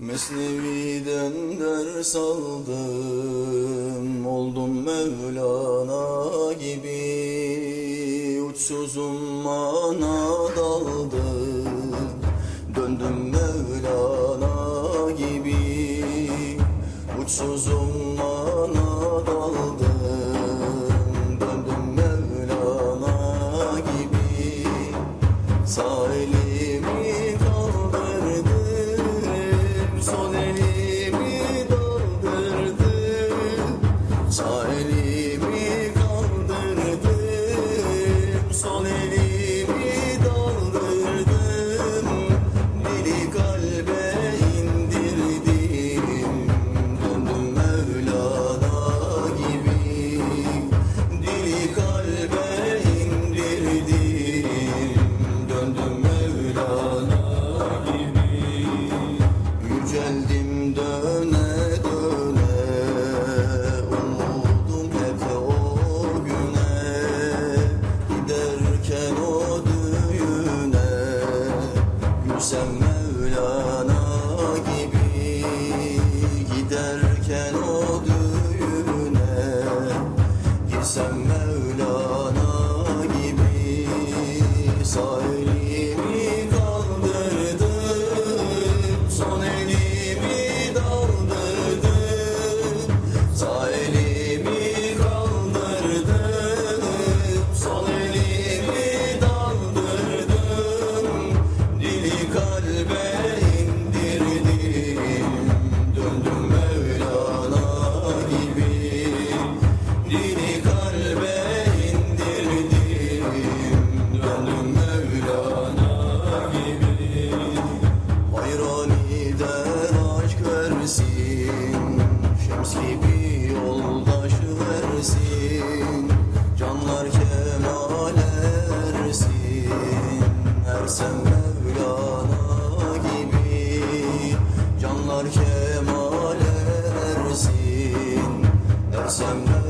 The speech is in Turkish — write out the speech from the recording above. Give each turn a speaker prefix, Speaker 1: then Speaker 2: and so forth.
Speaker 1: Mesnevi'den ders aldım, oldum Mevlana gibi. Uçsuzum mana daldım, döndüm Mevlana gibi. Uçsuzum mana daldım, döndüm Mevlana gibi. Sahili sign sen Mevlana. Kimseyi yoldaş versin Canlar kemal ersin Ersen Mevlana gibi Canlar kemal ersin Ersen Mevlana